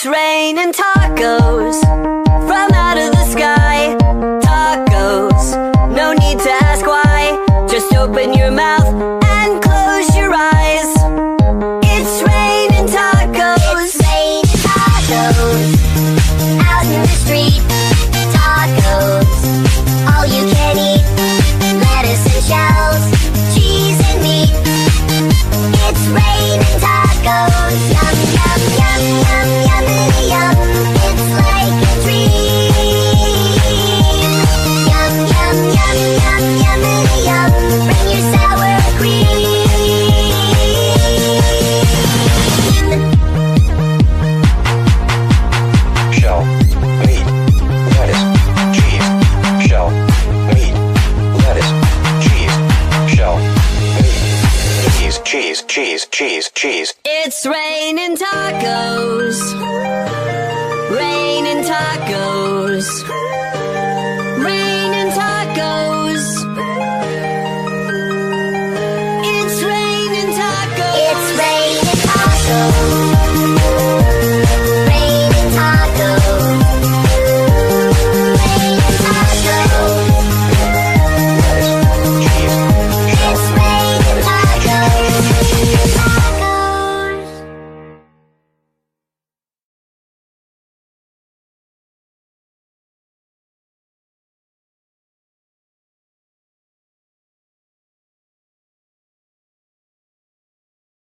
It's raining tacos from out of the sky. Tacos, no need to ask why. Just open your mouth and close your eyes. It's raining tacos. It's rain tacos out in the street. Cheese. Cheese, cheese, cheese. It's raining tacos. Raining tacos.